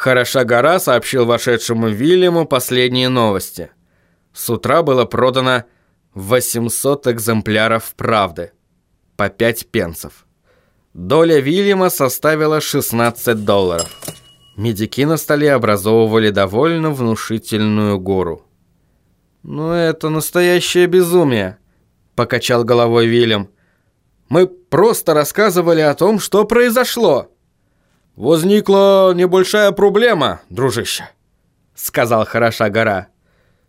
Хороша гора сообщил вошедшему Вильяму последние новости. С утра было продано 800 экземпляров «Правды» по 5 пенсов. Доля Вильяма составила 16 долларов. Медики на столе образовывали довольно внушительную гору. «Ну это настоящее безумие», — покачал головой Вильям. «Мы просто рассказывали о том, что произошло». «Возникла небольшая проблема, дружище», — сказал хороша гора.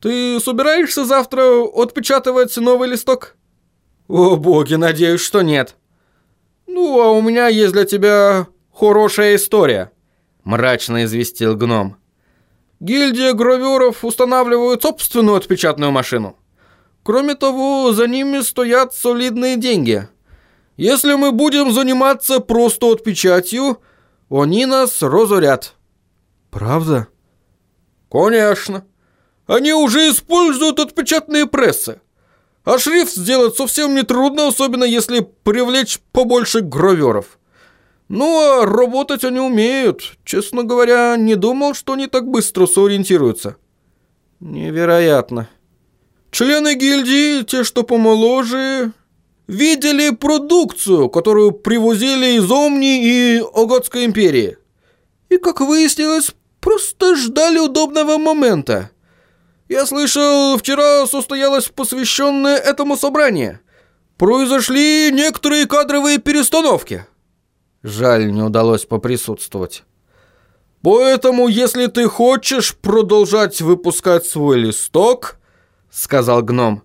«Ты собираешься завтра отпечатывать новый листок?» «О боги, надеюсь, что нет». «Ну, а у меня есть для тебя хорошая история», — мрачно известил гном. «Гильдия граверов устанавливает собственную отпечатную машину. Кроме того, за ними стоят солидные деньги. Если мы будем заниматься просто отпечатью, они нас разорят». «Правда?» «Конечно. Они уже используют отпечатные прессы. А шрифт сделать совсем не трудно, особенно если привлечь побольше граверов. Ну, а работать они умеют. Честно говоря, не думал, что они так быстро сориентируются». «Невероятно». Члены гильдии, те, что помоложе, видели продукцию, которую привозили из Омни и Оготской империи. И, как выяснилось, просто ждали удобного момента. Я слышал, вчера состоялось посвященное этому собрание. Произошли некоторые кадровые перестановки. Жаль, не удалось поприсутствовать. Поэтому, если ты хочешь продолжать выпускать свой листок, сказал гном,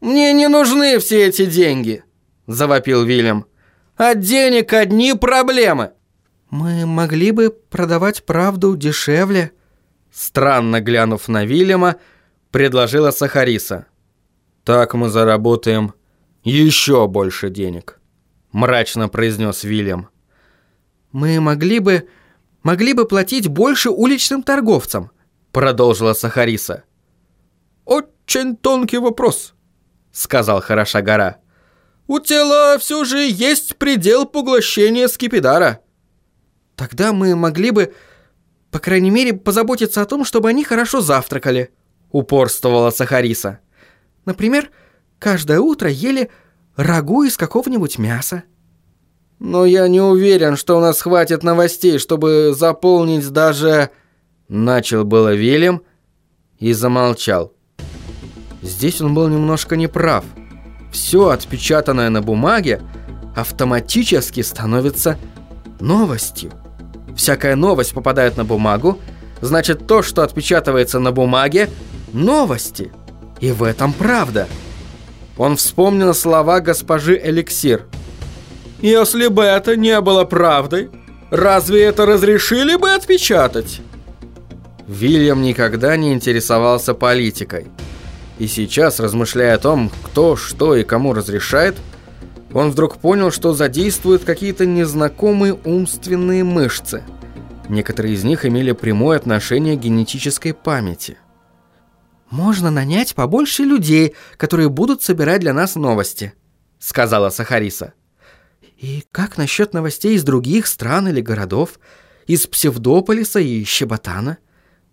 «Мне не нужны все эти деньги», – завопил Вильям. «От денег одни проблемы». «Мы могли бы продавать правду дешевле», – странно глянув на Вильяма, предложила Сахариса. «Так мы заработаем еще больше денег», – мрачно произнес Вильям. «Мы могли бы... могли бы платить больше уличным торговцам», – продолжила Сахариса. «Очень тонкий вопрос», сказал хороша гора. «У тела все же есть предел поглощения скипидара». «Тогда мы могли бы, по крайней мере, позаботиться о том, чтобы они хорошо завтракали», упорствовала Сахариса. «Например, каждое утро ели рагу из какого-нибудь мяса». «Но я не уверен, что у нас хватит новостей, чтобы заполнить даже...» Начал было Вильям и замолчал. Здесь он был немножко неправ. Все отпечатанное на бумаге автоматически становится новостью. Всякая новость попадает на бумагу, значит то, что отпечатывается на бумаге, новости. И в этом правда. Он вспомнил слова госпожи Эликсир. «Если бы это не было правдой, разве это разрешили бы отпечатать?» Вильям никогда не интересовался политикой. И сейчас, размышляя о том, кто, что и кому разрешает, он вдруг понял, что задействует какие-то незнакомые умственные мышцы. Некоторые из них имели прямое отношение к генетической памяти. «Можно нанять побольше людей, которые будут собирать для нас новости», — сказала Сахариса. «И как насчет новостей из других стран или городов? Из Псевдополиса и Щеботана?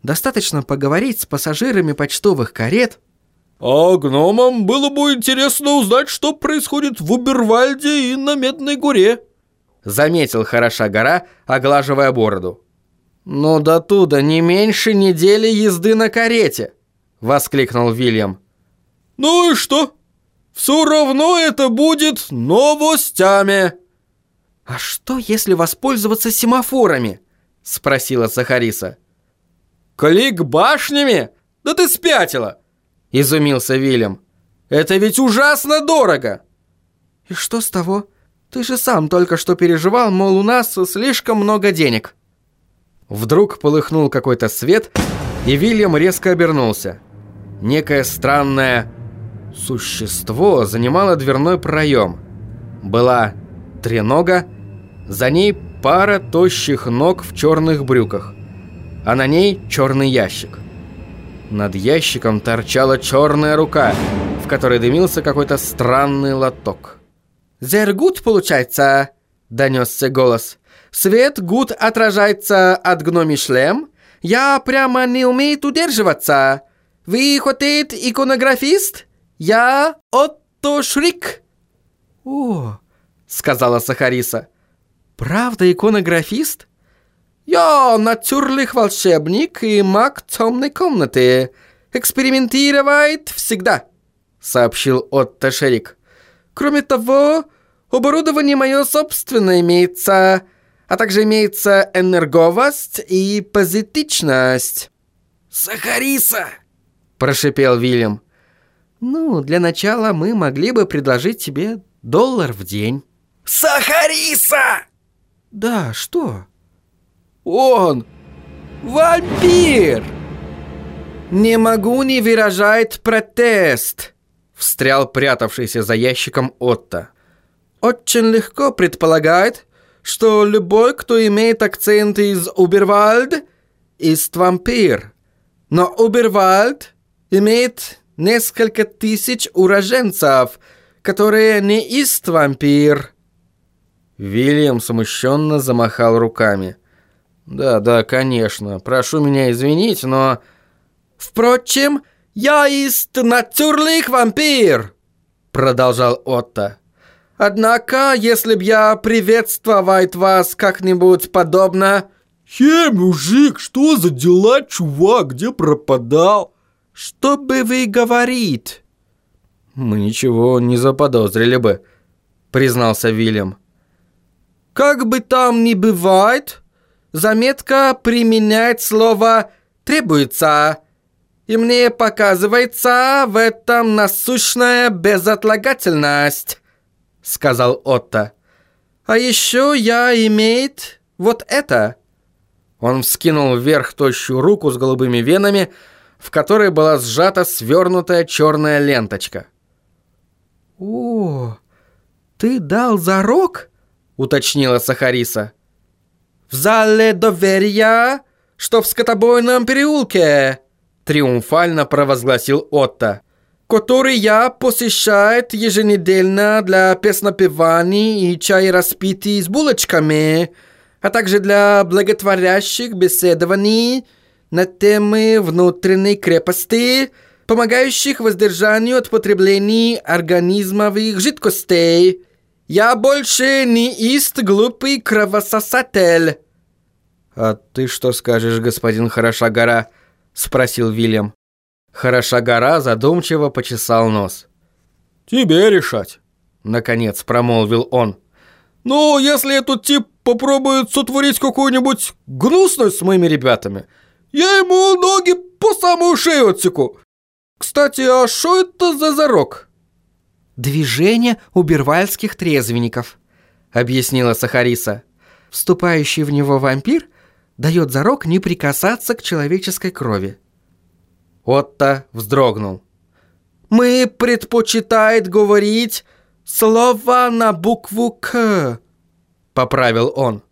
Достаточно поговорить с пассажирами почтовых карет...» А гномам было бы интересно узнать, что происходит в Убервальде и на Медной горе. Заметил хороша гора, оглаживая бороду. «Ну до туда не меньше недели езды на карете!» Воскликнул Вильям. «Ну и что? Все равно это будет новостями!» «А что, если воспользоваться семафорами?» Спросила Сахариса. «Клик башнями? Да ты спятила! Изумился Вильям. «Это ведь ужасно дорого!» «И что с того? Ты же сам только что переживал, мол, у нас слишком много денег». Вдруг полыхнул какой-то свет, и Вильям резко обернулся. Некое странное существо занимало дверной проем. Была тренога, за ней пара тощих ног в черных брюках, а на ней черный ящик. Над ящиком торчала черная рука, в которой дымился какой-то странный лоток. «Зергут, получается?» – донесся голос. свет гуд отражается от гноми шлем. Я прямо не умею удерживаться. Вы хотите иконографист? Я Отто Шрик. О, сказала Сахариса. Правда иконографист? Я натюрлих волшебник и маг темной комнаты. Экспериментировать всегда, сообщил Отто Шрик. Кроме того, оборудование мое собственное имеется, а также имеется энерговость и позитичность. «Сахариса!» – прошипел Вильям. «Ну, для начала мы могли бы предложить тебе доллар в день». «Сахариса!» «Да, что?» «Он! Вампир!» «Не могу не выражать протест!» Встрял прятавшийся за ящиком Отто. «Очень легко предполагать, что любой, кто имеет акцент из Убервальд, ist вампир. Но Убервальд имеет несколько тысяч уроженцев, которые не ist вампир». Вильям смущенно замахал руками. «Да, да, конечно. Прошу меня извинить, но...» «Впрочем, я ist натюрлих вампир!» Продолжал Отто. «Однако, если б я приветствовать вас как-нибудь подобно...» «Хей, мужик, что за дела, чувак, где пропадал?» «Что бы вы говорить?» «Мы ничего не заподозрили бы», признался Вильям. «Как бы там ни бывает, заметка применять слово «требуется», и мне показывается в этом насущная безотлагательность», — сказал Отто. «А еще я имеет вот это». Он вскинул вверх тощую руку с голубыми венами, в которой была сжата свернутая черная ленточка. «О, ты дал зарок?» — уточнила Сахариса. «В доверия, что в скотобойном переулке», триумфально провозгласил Отто, который я посещает еженедельно для песнопеваний и чай распитий с булочками, а также для благотворящих беседований на темы внутренней крепости, помогающих воздержанию от потребления организмовых жидкостей. Я больше не ист глупый кровососатель. А ты что скажешь, господин Хорошагора? гора? — спросил Вильям. Хороша гора задумчиво почесал нос. «Тебе решать», — наконец промолвил он. «Ну, если этот тип попробует сотворить какую-нибудь гнусность с моими ребятами, я ему ноги по самую шею отсеку. Кстати, а что это за зарок?» «Движение убервальских трезвенников», — объяснила Сахариса. «Вступающий в него вампир дает зарок не прикасаться к человеческой крови. Отто вздрогнул. «Мы предпочитает говорить слова на букву «К», — поправил он.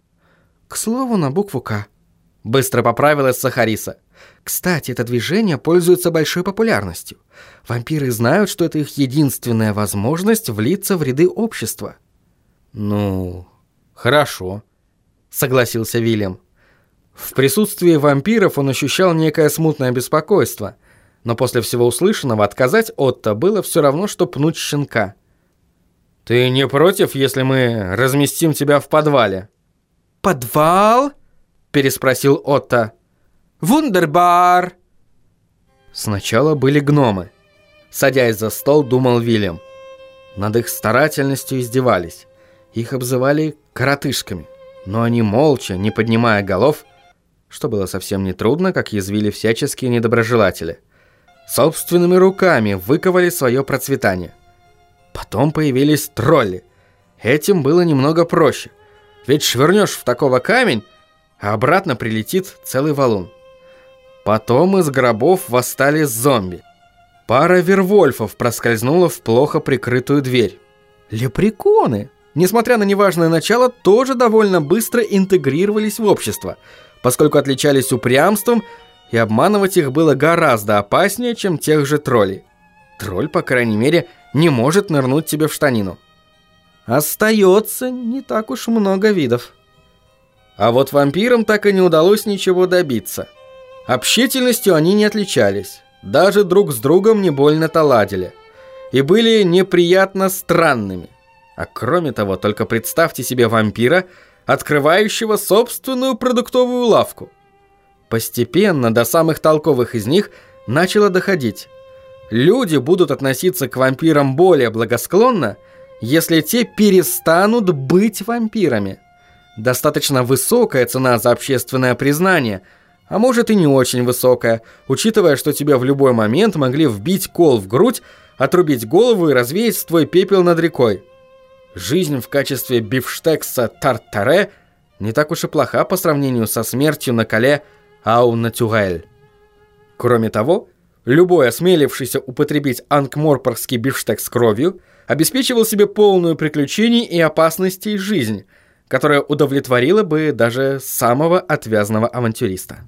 «К слову на букву «К», — быстро поправилась Сахариса. «Кстати, это движение пользуется большой популярностью. Вампиры знают, что это их единственная возможность влиться в ряды общества». «Ну, хорошо», — согласился Вильям. В присутствии вампиров он ощущал некое смутное беспокойство, но после всего услышанного отказать Отто было все равно, что пнуть щенка. «Ты не против, если мы разместим тебя в подвале?» «Подвал?» – переспросил Отто. «Вундербар!» Сначала были гномы. Садясь за стол, думал Вильям. Над их старательностью издевались. Их обзывали коротышками. Но они молча, не поднимая голов, что было совсем нетрудно, как язвили всяческие недоброжелатели. Собственными руками выковали свое процветание. Потом появились тролли. Этим было немного проще. Ведь швырнешь в такого камень, а обратно прилетит целый валун. Потом из гробов восстали зомби. Пара вервольфов проскользнула в плохо прикрытую дверь. Лепреконы, несмотря на неважное начало, тоже довольно быстро интегрировались в общество – поскольку отличались упрямством, и обманывать их было гораздо опаснее, чем тех же троллей. Тролль, по крайней мере, не может нырнуть тебе в штанину. Остается не так уж много видов. А вот вампирам так и не удалось ничего добиться. Общительностью они не отличались, даже друг с другом не больно-то ладили. И были неприятно странными. А кроме того, только представьте себе вампира, открывающего собственную продуктовую лавку. Постепенно до самых толковых из них начало доходить. Люди будут относиться к вампирам более благосклонно, если те перестанут быть вампирами. Достаточно высокая цена за общественное признание, а может и не очень высокая, учитывая, что тебя в любой момент могли вбить кол в грудь, отрубить голову и развеять твой пепел над рекой. Жизнь в качестве бифштекса тартаре не так уж и плоха по сравнению со смертью на коле ау натюрель. Кроме того, любой осмелившийся употребить анкморпорский бифштекс с кровью обеспечивал себе полную приключений и опасностей жизнь, которая удовлетворила бы даже самого отвязного авантюриста.